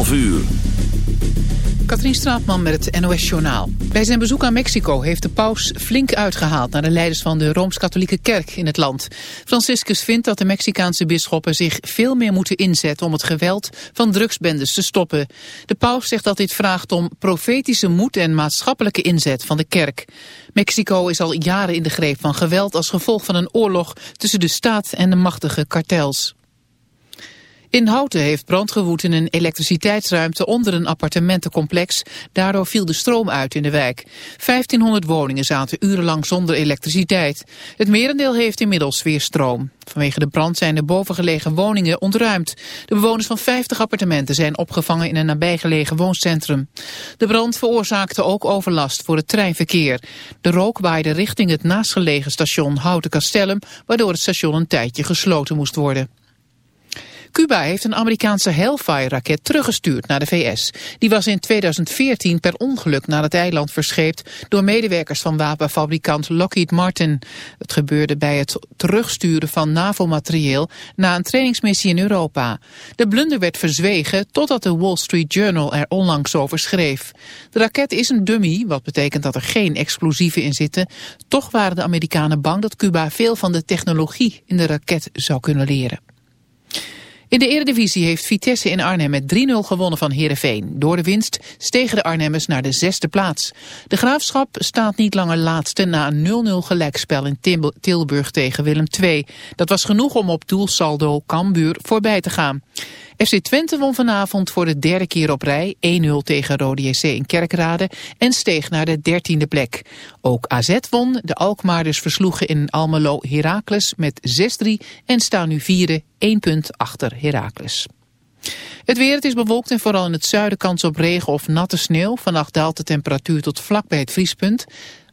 11 uur. Katrien Straatman met het NOS-journaal. Bij zijn bezoek aan Mexico heeft de paus flink uitgehaald... naar de leiders van de Rooms-Katholieke Kerk in het land. Franciscus vindt dat de Mexicaanse bisschoppen zich veel meer moeten inzetten... om het geweld van drugsbendes te stoppen. De paus zegt dat dit vraagt om profetische moed... en maatschappelijke inzet van de kerk. Mexico is al jaren in de greep van geweld... als gevolg van een oorlog tussen de staat en de machtige kartels. In Houten heeft brand gewoed in een elektriciteitsruimte onder een appartementencomplex. Daardoor viel de stroom uit in de wijk. 1500 woningen zaten urenlang zonder elektriciteit. Het merendeel heeft inmiddels weer stroom. Vanwege de brand zijn de bovengelegen woningen ontruimd. De bewoners van 50 appartementen zijn opgevangen in een nabijgelegen wooncentrum. De brand veroorzaakte ook overlast voor het treinverkeer. De rook waaide richting het naastgelegen station Houten Castellum, waardoor het station een tijdje gesloten moest worden. Cuba heeft een Amerikaanse Hellfire-raket teruggestuurd naar de VS. Die was in 2014 per ongeluk naar het eiland verscheept door medewerkers van wapenfabrikant Lockheed Martin. Het gebeurde bij het terugsturen van NAVO-materieel na een trainingsmissie in Europa. De blunder werd verzwegen totdat de Wall Street Journal er onlangs over schreef. De raket is een dummy, wat betekent dat er geen explosieven in zitten. Toch waren de Amerikanen bang dat Cuba veel van de technologie in de raket zou kunnen leren. In de Eredivisie heeft Vitesse in Arnhem met 3-0 gewonnen van Heerenveen. Door de winst stegen de Arnhemmers naar de zesde plaats. De Graafschap staat niet langer laatste na een 0-0 gelijkspel in Tilburg tegen Willem II. Dat was genoeg om op doelsaldo Cambuur voorbij te gaan. FC Twente won vanavond voor de derde keer op rij 1-0 tegen Rode JC in Kerkrade en steeg naar de dertiende plek. Ook AZ won, de Alkmaarders versloegen in Almelo Heracles met 6-3 en staan nu vierde, 1 punt achter Heracles. Het weer, het is bewolkt en vooral in het zuiden kans op regen of natte sneeuw. Vannacht daalt de temperatuur tot vlak bij het vriespunt.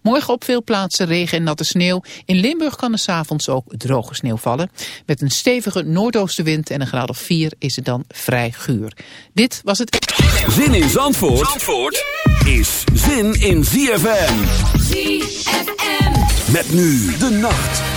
Morgen op veel plaatsen regen en natte sneeuw. In Limburg kan er s'avonds ook droge sneeuw vallen. Met een stevige noordoostenwind en een graad of 4 is het dan vrij guur. Dit was het... Zin in Zandvoort, Zandvoort is zin in ZFM. ZFM. Met nu de nacht.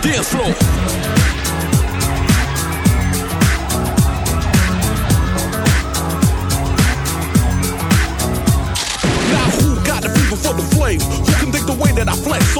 The.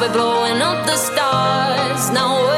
we're blowing up the stars. Now